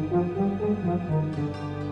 Gracias.